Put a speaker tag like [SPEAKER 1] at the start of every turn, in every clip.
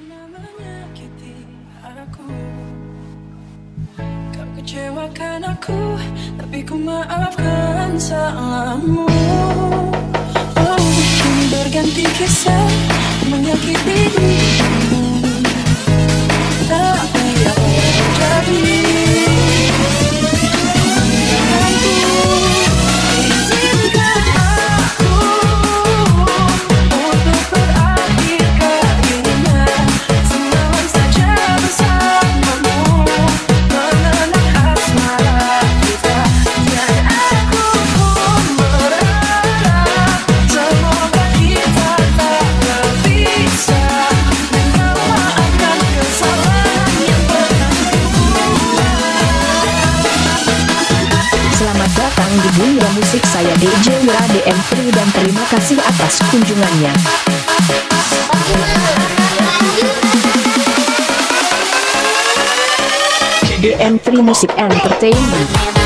[SPEAKER 1] pernah menyakiti aku Kau kecewakan aku Tapi ku maafkan salahmu. Oh, kini berganti kisah Menyakitimu Tapi
[SPEAKER 2] musik saya DJ Wira DM3 dan terima kasih atas kunjungannya. DM3 Music Entertainment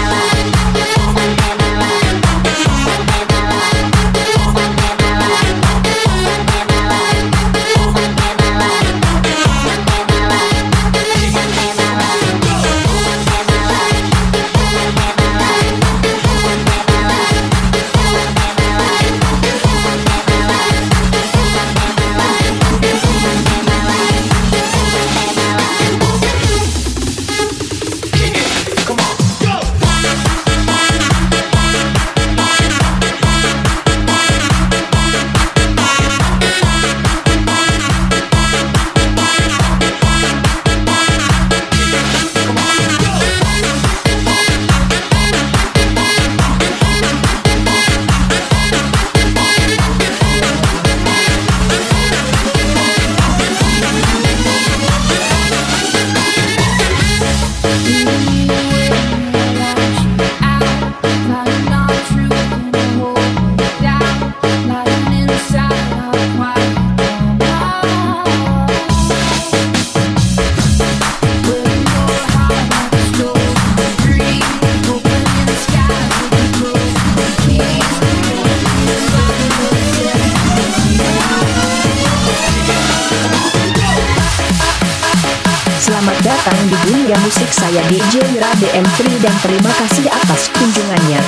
[SPEAKER 2] datang di dunia musik saya DJ Wira DM3 dan terima kasih atas kunjungannya.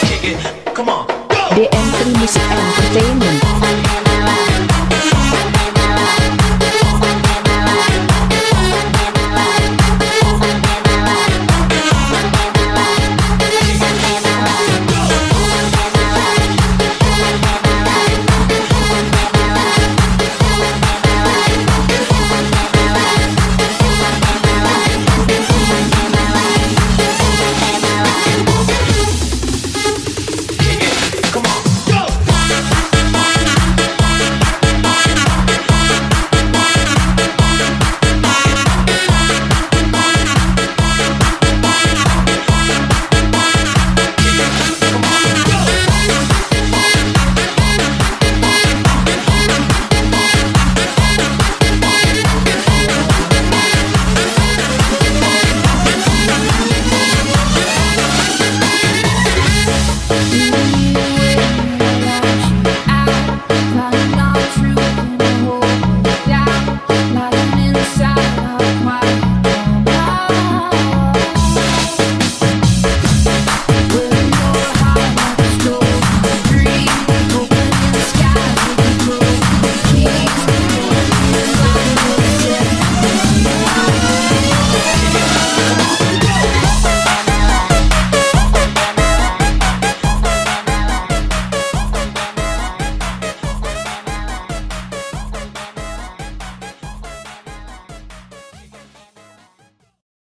[SPEAKER 3] Kick it. Come on.
[SPEAKER 2] DM3 Music Entertainment